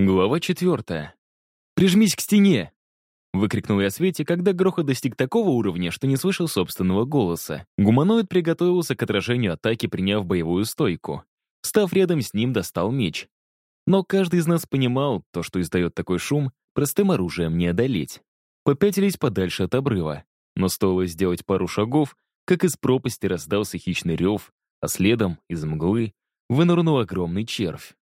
Глава четвертая. «Прижмись к стене!» Выкрикнул я Свете, когда грохот достиг такого уровня, что не слышал собственного голоса. Гуманоид приготовился к отражению атаки, приняв боевую стойку. Став рядом с ним, достал меч. Но каждый из нас понимал, то, что издает такой шум, простым оружием не одолеть. Попятились подальше от обрыва. Но стоило сделать пару шагов, как из пропасти раздался хищный рев, а следом, из мглы, вынырнул огромный червь.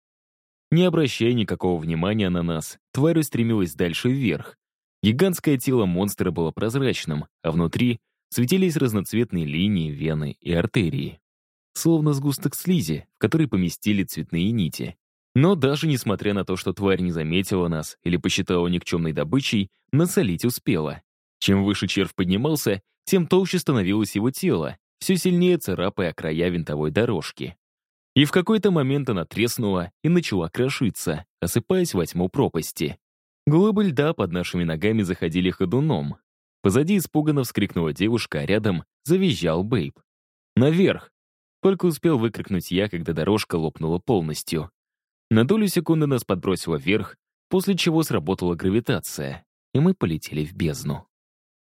Не обращая никакого внимания на нас, тварь устремилась дальше вверх. Гигантское тело монстра было прозрачным, а внутри светились разноцветные линии, вены и артерии. Словно сгусток слизи, в который поместили цветные нити. Но даже несмотря на то, что тварь не заметила нас или посчитала никчемной добычей, насолить успела. Чем выше червь поднимался, тем толще становилось его тело, все сильнее царапая края винтовой дорожки. И в какой-то момент она треснула и начала крошиться, осыпаясь во тьму пропасти. Глыбы льда под нашими ногами заходили ходуном. Позади испуганно вскрикнула девушка, а рядом завизжал Бэйб. «Наверх!» Только успел выкрикнуть я, когда дорожка лопнула полностью. На долю секунды нас подбросило вверх, после чего сработала гравитация, и мы полетели в бездну.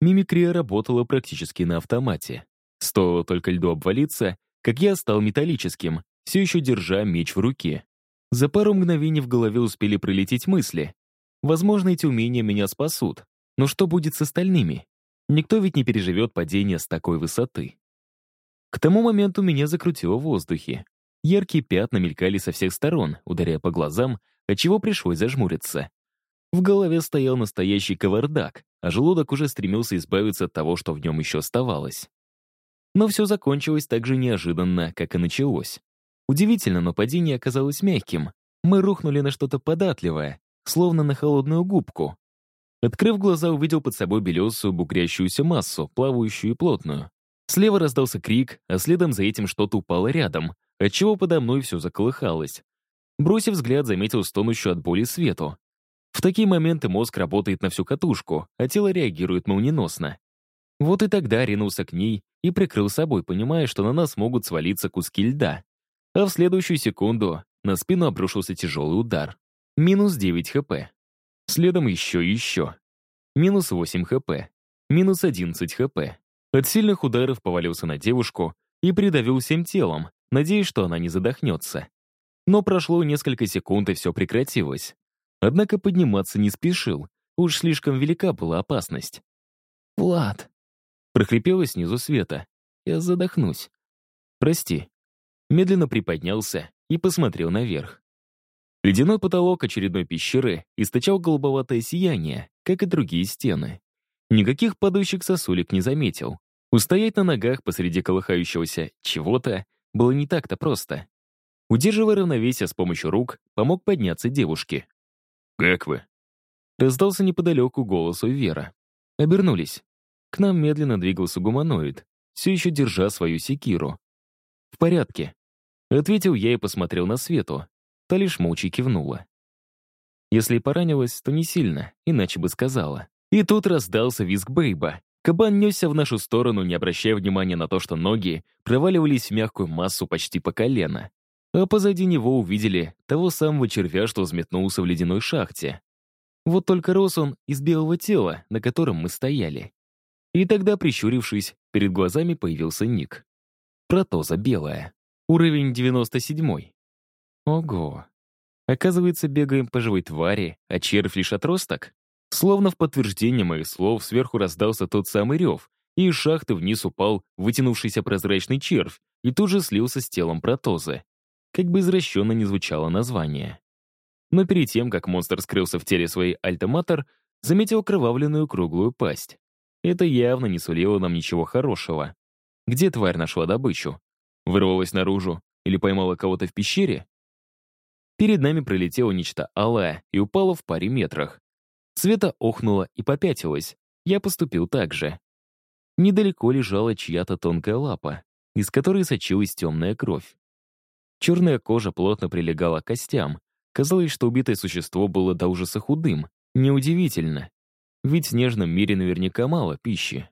Мимикрия работала практически на автомате. Стоило только льду обвалиться, как я стал металлическим, все еще держа меч в руке. За пару мгновений в голове успели пролететь мысли. Возможно, эти умения меня спасут. Но что будет с остальными? Никто ведь не переживет падение с такой высоты. К тому моменту меня закрутило в воздухе. Яркие пятна мелькали со всех сторон, ударяя по глазам, отчего пришлось зажмуриться. В голове стоял настоящий кавардак, а желудок уже стремился избавиться от того, что в нем еще оставалось. Но все закончилось так же неожиданно, как и началось. Удивительно, но падение оказалось мягким. Мы рухнули на что-то податливое, словно на холодную губку. Открыв глаза, увидел под собой белесую, бугрящуюся массу, плавающую и плотную. Слева раздался крик, а следом за этим что-то упало рядом, отчего подо мной все заколыхалось. Бросив взгляд, заметил стонущую от боли свету. В такие моменты мозг работает на всю катушку, а тело реагирует молниеносно. Вот и тогда ринулся к ней и прикрыл собой, понимая, что на нас могут свалиться куски льда а в следующую секунду на спину обрушился тяжелый удар. Минус 9 хп. Следом еще и еще. Минус 8 хп. Минус 11 хп. От сильных ударов повалился на девушку и придавил всем телом, надеясь, что она не задохнется. Но прошло несколько секунд, и все прекратилось. Однако подниматься не спешил, уж слишком велика была опасность. «Влад!» — прохрипела снизу света. «Я задохнусь. Прости, медленно приподнялся и посмотрел наверх. Ледяной потолок очередной пещеры источал голубоватое сияние, как и другие стены. Никаких падающих сосулек не заметил. Устоять на ногах посреди колыхающегося чего-то было не так-то просто. Удерживая равновесие с помощью рук, помог подняться девушке. «Как вы?» Раздался неподалеку голос у Вера. Обернулись. К нам медленно двигался гуманоид, все еще держа свою секиру. «В порядке», Ответил я и посмотрел на Свету. Та лишь молча кивнула. Если и поранилась, то не сильно, иначе бы сказала. И тут раздался визг Бейба. Кабан несся в нашу сторону, не обращая внимания на то, что ноги проваливались в мягкую массу почти по колено. А позади него увидели того самого червя, что взметнулся в ледяной шахте. Вот только рос он из белого тела, на котором мы стояли. И тогда, прищурившись, перед глазами появился ник. Протоза белая. Уровень 97. Ого. Оказывается, бегаем по живой твари, а червь лишь отросток? Словно в подтверждение моих слов сверху раздался тот самый рев, и из шахты вниз упал вытянувшийся прозрачный червь и тут же слился с телом протозы. Как бы извращенно не звучало название. Но перед тем, как монстр скрылся в теле своей альтоматор, заметил кровавленную круглую пасть. Это явно не сулило нам ничего хорошего. Где тварь нашла добычу? Вырвалась наружу или поймала кого-то в пещере? Перед нами пролетело нечто алое и упало в паре метрах. Света охнула и попятилась. Я поступил так же. Недалеко лежала чья-то тонкая лапа, из которой сочилась темная кровь. Черная кожа плотно прилегала к костям. Казалось, что убитое существо было до ужаса худым. Неудивительно. Ведь в снежном мире наверняка мало пищи.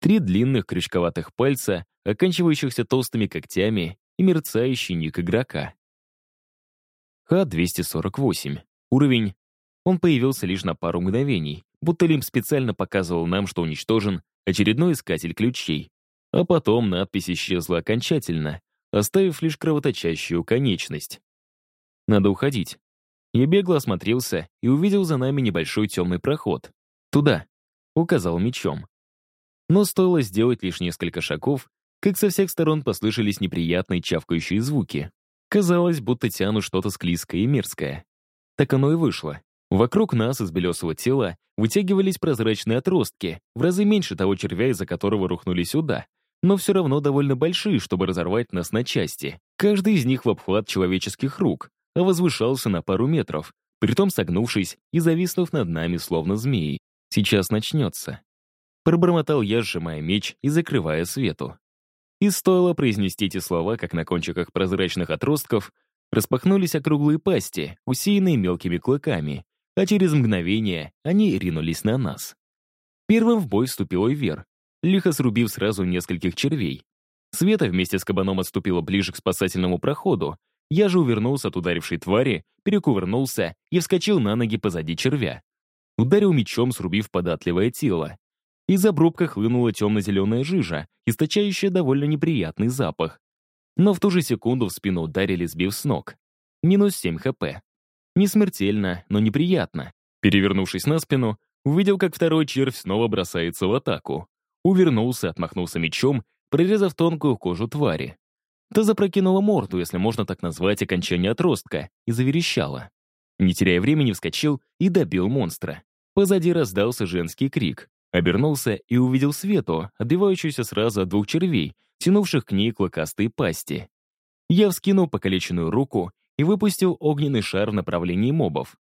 Три длинных крючковатых пальца оканчивающихся толстыми когтями и мерцающий ник игрока. Х-248. Уровень. Он появился лишь на пару мгновений, будто Лим специально показывал нам, что уничтожен очередной искатель ключей. А потом надпись исчезла окончательно, оставив лишь кровоточащую конечность. Надо уходить. Я бегло осмотрелся и увидел за нами небольшой темный проход. «Туда», — указал мечом. Но стоило сделать лишь несколько шагов, как со всех сторон послышались неприятные чавкающие звуки. Казалось, будто тяну что-то склизкое и мерзкое. Так оно и вышло. Вокруг нас из белесого тела вытягивались прозрачные отростки, в разы меньше того червя, из-за которого рухнули сюда, но все равно довольно большие, чтобы разорвать нас на части. Каждый из них в обхват человеческих рук, а возвышался на пару метров, притом согнувшись и зависнув над нами, словно змеи. Сейчас начнется. Пробормотал я, сжимая меч и закрывая свету. И стоило произнести эти слова, как на кончиках прозрачных отростков распахнулись округлые пасти, усеянные мелкими клыками, а через мгновение они ринулись на нас. Первым в бой вступил Ойвер, лихо срубив сразу нескольких червей. Света вместе с кабаном отступила ближе к спасательному проходу, я же увернулся от ударившей твари, перекувырнулся и вскочил на ноги позади червя. Ударил мечом, срубив податливое тело. Из обрубка хлынула темно-зеленая жижа, источающая довольно неприятный запах. Но в ту же секунду в спину ударили, сбив с ног. Минус 7 хп. Не смертельно, но неприятно. Перевернувшись на спину, увидел, как второй червь снова бросается в атаку. Увернулся, отмахнулся мечом, прорезав тонкую кожу твари. Та запрокинула морду, если можно так назвать окончание отростка, и заверещала. Не теряя времени, вскочил и добил монстра. Позади раздался женский крик. Обернулся и увидел Свету, отбивающуюся сразу от двух червей, тянувших к ней клыкастые пасти. Я вскинул покалеченную руку и выпустил огненный шар в направлении мобов.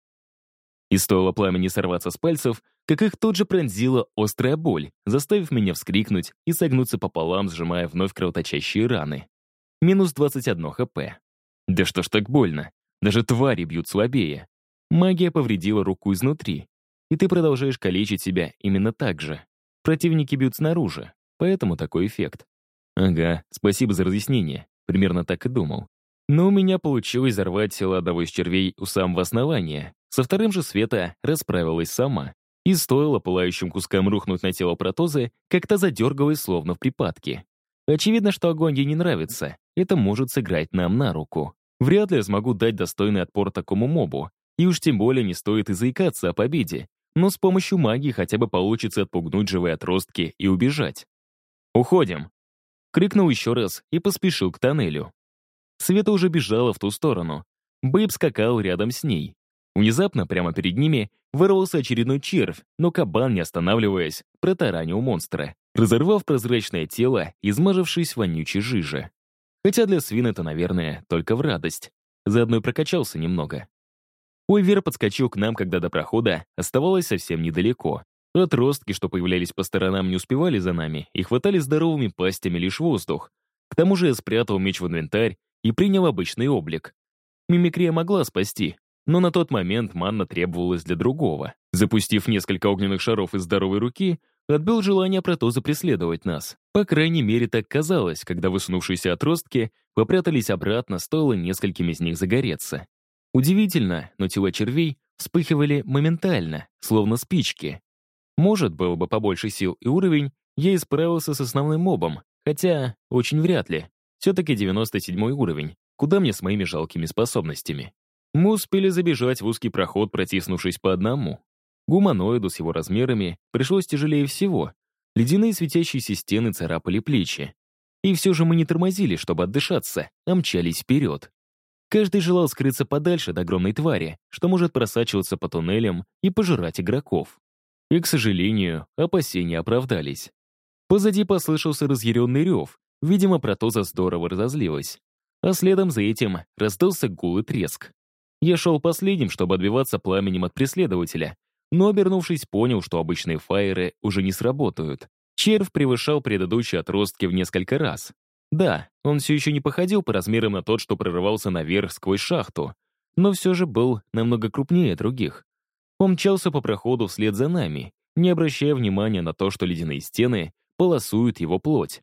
И стоило пламени сорваться с пальцев, как их тут же пронзила острая боль, заставив меня вскрикнуть и согнуться пополам, сжимая вновь кровоточащие раны. Минус 21 хп. Да что ж так больно? Даже твари бьют слабее. Магия повредила руку изнутри, и ты продолжаешь калечить себя именно так же. Противники бьют снаружи, поэтому такой эффект. Ага, спасибо за разъяснение. Примерно так и думал. Но у меня получилось взорвать тело одного из червей у самого основания. Со вторым же Света расправилась сама. И стоило пылающим кускам рухнуть на тело протозы, как то задергалась, словно в припадке. Очевидно, что огонь ей не нравится. Это может сыграть нам на руку. Вряд ли я смогу дать достойный отпор такому мобу. И уж тем более не стоит и заикаться о победе но с помощью магии хотя бы получится отпугнуть живые отростки и убежать. «Уходим!» Крикнул еще раз и поспешил к тоннелю. Света уже бежала в ту сторону. Бэйб скакал рядом с ней. Внезапно, прямо перед ними, вырвался очередной червь, но кабан, не останавливаясь, протаранил монстра, разорвав прозрачное тело, измажившись вонючей жиже. Хотя для свин это, наверное, только в радость. Заодно и прокачался немного. Ойвер подскочил к нам, когда до прохода оставалось совсем недалеко. Отростки, что появлялись по сторонам, не успевали за нами и хватали здоровыми пастями лишь воздух. К тому же я спрятал меч в инвентарь и принял обычный облик. Мимикрия могла спасти, но на тот момент манна требовалась для другого. Запустив несколько огненных шаров из здоровой руки, отбил желание протоза преследовать нас. По крайней мере, так казалось, когда высунувшиеся отростки попрятались обратно, стоило нескольким из них загореться. Удивительно, но тела червей вспыхивали моментально, словно спички. Может, было бы побольше сил и уровень, я исправился с основным мобом, хотя очень вряд ли. Все-таки 97 уровень, куда мне с моими жалкими способностями. Мы успели забежать в узкий проход, протиснувшись по одному. Гуманоиду с его размерами пришлось тяжелее всего. Ледяные светящиеся стены царапали плечи. И все же мы не тормозили, чтобы отдышаться, а мчались вперед. Каждый желал скрыться подальше от огромной твари, что может просачиваться по туннелям и пожирать игроков. И, к сожалению, опасения оправдались. Позади послышался разъяренный рев, видимо, протоза здорово разозлилась. А следом за этим раздался гул и треск. Я шел последним, чтобы отбиваться пламенем от преследователя, но, обернувшись, понял, что обычные фаеры уже не сработают. Червь превышал предыдущие отростки в несколько раз. Да, он все еще не походил по размерам на тот, что прорывался наверх сквозь шахту, но все же был намного крупнее других. Он мчался по проходу вслед за нами, не обращая внимания на то, что ледяные стены полосуют его плоть.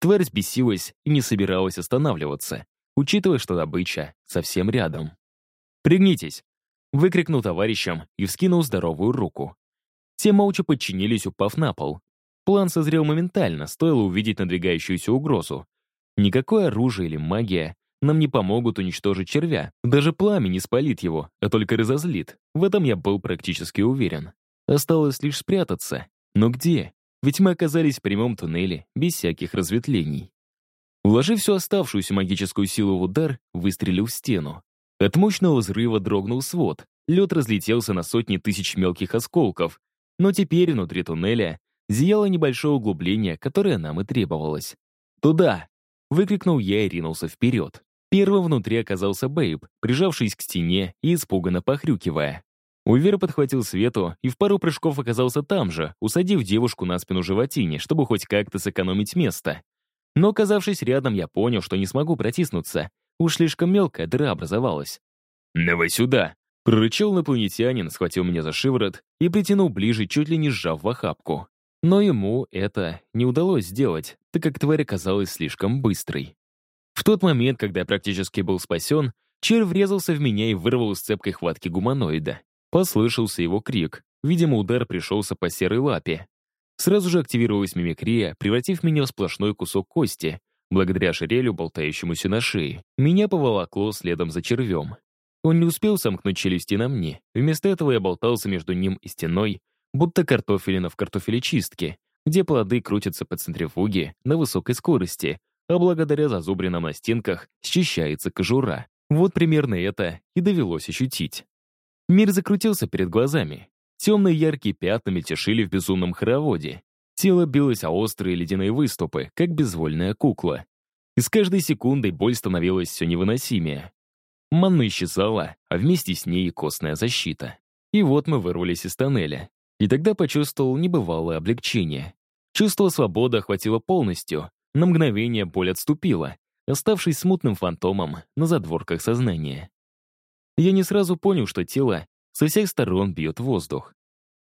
Тварь сбесилась и не собиралась останавливаться, учитывая, что добыча совсем рядом. «Пригнитесь!» Выкрикнул товарищам и вскинул здоровую руку. Те молча подчинились, упав на пол. План созрел моментально, стоило увидеть надвигающуюся угрозу. Никакое оружие или магия нам не помогут уничтожить червя. Даже пламя не спалит его, а только разозлит. В этом я был практически уверен. Осталось лишь спрятаться. Но где? Ведь мы оказались в прямом туннеле, без всяких разветвлений. Вложив всю оставшуюся магическую силу в удар, выстрелил в стену. От мощного взрыва дрогнул свод. Лед разлетелся на сотни тысяч мелких осколков. Но теперь внутри туннеля зияло небольшое углубление, которое нам и требовалось. «Туда!» — выкрикнул я и ринулся вперед. Первым внутри оказался Бэйб, прижавшись к стене и испуганно похрюкивая. Увер подхватил Свету и в пару прыжков оказался там же, усадив девушку на спину животине, чтобы хоть как-то сэкономить место. Но, оказавшись рядом, я понял, что не смогу протиснуться. Уж слишком мелкая дыра образовалась. «Давай сюда!» — прорычал инопланетянин, схватил меня за шиворот и притянул ближе, чуть ли не сжав в охапку. Но ему это не удалось сделать, так как тварь оказалась слишком быстрой. В тот момент, когда я практически был спасен, червь врезался в меня и вырвал из цепкой хватки гуманоида. Послышался его крик. Видимо, удар пришелся по серой лапе. Сразу же активировалась мимикрия, превратив меня в сплошной кусок кости, благодаря шерелю, болтающемуся на шее. Меня поволокло следом за червем. Он не успел сомкнуть челюсти на мне. Вместо этого я болтался между ним и стеной, будто картофелина в картофелечистке, где плоды крутятся по центрифуге на высокой скорости, а благодаря зазубринам на стенках счищается кожура. Вот примерно это и довелось ощутить. Мир закрутился перед глазами. Темные яркие пятна мельтешили в безумном хороводе. Тело билось о острые ледяные выступы, как безвольная кукла. И с каждой секундой боль становилась все невыносимее. Манна исчезала, а вместе с ней и костная защита. И вот мы вырвались из тоннеля. И тогда почувствовал небывалое облегчение. Чувство свободы охватило полностью, на мгновение боль отступила, оставшись смутным фантомом на задворках сознания. Я не сразу понял, что тело со всех сторон бьет воздух.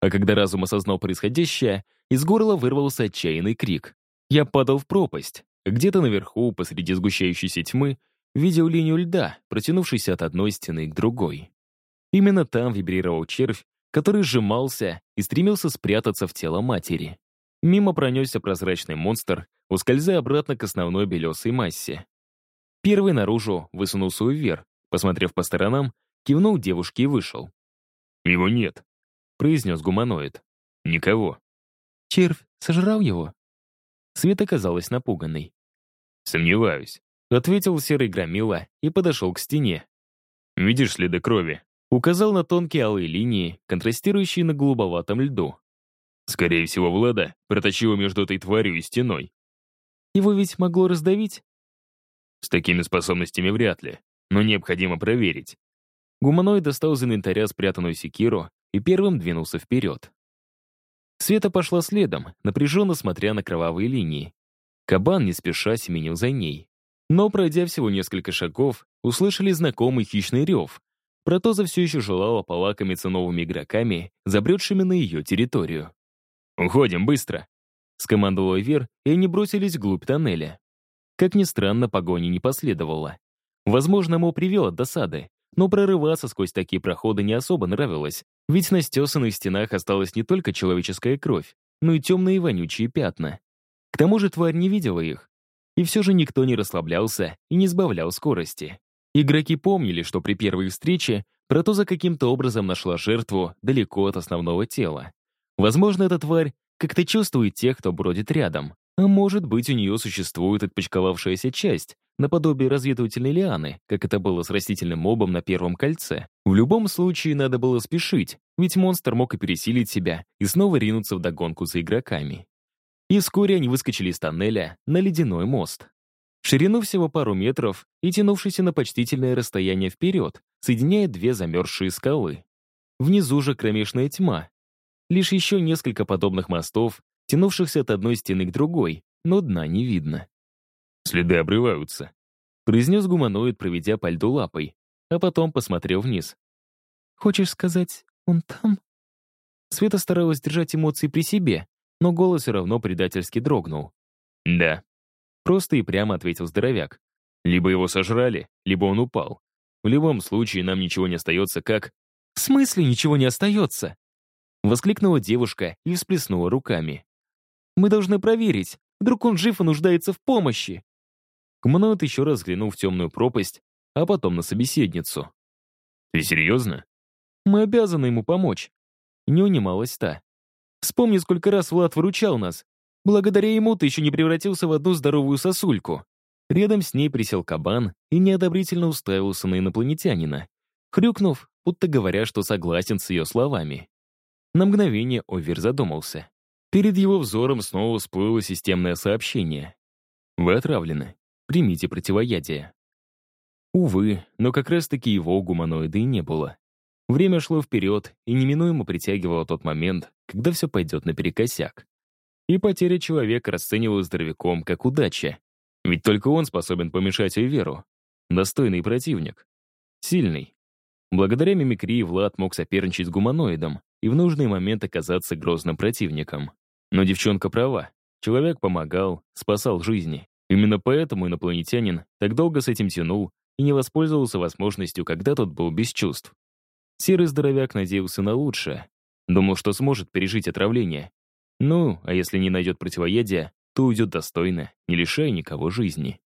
А когда разум осознал происходящее, из горла вырвался отчаянный крик. Я падал в пропасть. Где-то наверху, посреди сгущающейся тьмы, видел линию льда, протянувшейся от одной стены к другой. Именно там вибрировал червь, который сжимался и стремился спрятаться в тело матери. Мимо пронесся прозрачный монстр, ускользая обратно к основной белесой массе. Первый наружу высунулся вверх, посмотрев по сторонам, кивнул девушке и вышел. «Его нет», — произнес гуманоид. «Никого». «Червь сожрал его?» Свет оказалась напуганной. «Сомневаюсь», — ответил серый громила и подошел к стене. «Видишь следы крови?» Указал на тонкие алые линии, контрастирующие на голубоватом льду. Скорее всего, Влада проточила между этой тварью и стеной. Его ведь могло раздавить? С такими способностями вряд ли, но необходимо проверить. Гуманоид достал из инвентаря спрятанную секиру и первым двинулся вперед. Света пошла следом, напряженно смотря на кровавые линии. Кабан не спеша семенил за ней. Но, пройдя всего несколько шагов, услышали знакомый хищный рев. Протоза все еще желала полакомиться новыми игроками, забредшими на ее территорию. «Уходим, быстро!» Скомандовал Эвер, и они бросились вглубь тоннеля. Как ни странно, погони не последовало. Возможно, ему привел от досады, но прорываться сквозь такие проходы не особо нравилось, ведь на стесанных стенах осталась не только человеческая кровь, но и темные вонючие пятна. К тому же тварь не видела их. И все же никто не расслаблялся и не сбавлял скорости. Игроки помнили, что при первой встрече Протоза каким-то образом нашла жертву далеко от основного тела. Возможно, эта тварь как-то чувствует тех, кто бродит рядом. А может быть, у нее существует отпочковавшаяся часть, наподобие разведывательной лианы, как это было с растительным мобом на первом кольце. В любом случае, надо было спешить, ведь монстр мог и пересилить себя и снова ринуться в догонку за игроками. И вскоре они выскочили из тоннеля на ледяной мост. Ширину всего пару метров и тянувшийся на почтительное расстояние вперед, соединяя две замерзшие скалы. Внизу же кромешная тьма, Лишь еще несколько подобных мостов, тянувшихся от одной стены к другой, но дна не видно. «Следы обрываются», — произнес гуманоид, проведя по льду лапой, а потом посмотрел вниз. «Хочешь сказать, он там?» Света старалась держать эмоции при себе, но голос все равно предательски дрогнул. «Да», — просто и прямо ответил здоровяк. «Либо его сожрали, либо он упал. В любом случае нам ничего не остается, как...» «В смысле ничего не остается?» Воскликнула девушка и всплеснула руками. «Мы должны проверить. Вдруг он жив и нуждается в помощи?» Гуманоид еще раз взглянул в темную пропасть, а потом на собеседницу. «Ты серьезно?» «Мы обязаны ему помочь». Не унималась та. «Вспомни, сколько раз Влад выручал нас. Благодаря ему ты еще не превратился в одну здоровую сосульку». Рядом с ней присел кабан и неодобрительно уставился на инопланетянина, хрюкнув, будто говоря, что согласен с ее словами. На мгновение Овер задумался. Перед его взором снова всплыло системное сообщение. «Вы отравлены. Примите противоядие». Увы, но как раз-таки его гуманоида и не было. Время шло вперед и неминуемо притягивало тот момент, когда все пойдет наперекосяк. И потеря человека расценивалась здоровяком как удача. Ведь только он способен помешать Эйверу. Достойный противник. Сильный. Благодаря мимикрии Влад мог соперничать с гуманоидом и в нужный момент оказаться грозным противником. Но девчонка права. Человек помогал, спасал жизни. Именно поэтому инопланетянин так долго с этим тянул и не воспользовался возможностью, когда тот был без чувств. Серый здоровяк надеялся на лучшее. Думал, что сможет пережить отравление. Ну, а если не найдет противоядия, то уйдет достойно, не лишая никого жизни.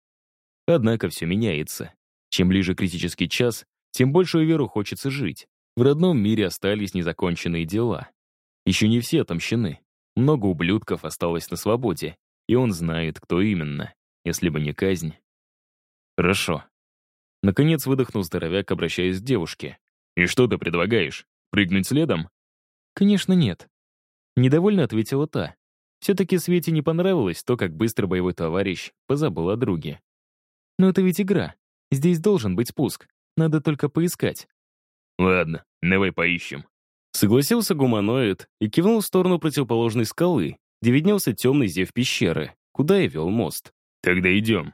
Однако все меняется. Чем ближе критический час, тем больше веру хочется жить. В родном мире остались незаконченные дела. Еще не все отомщены. Много ублюдков осталось на свободе, и он знает, кто именно, если бы не казнь. Хорошо. Наконец выдохнул здоровяк, обращаясь к девушке. «И что ты предлагаешь? Прыгнуть следом?» «Конечно нет». Недовольно ответила та. Все-таки Свете не понравилось то, как быстро боевой товарищ позабыл о друге. «Но это ведь игра. Здесь должен быть спуск. Надо только поискать». «Ладно, давай поищем». Согласился гуманоид и кивнул в сторону противоположной скалы, где виднелся темный зев пещеры, куда и вел мост. «Тогда идем».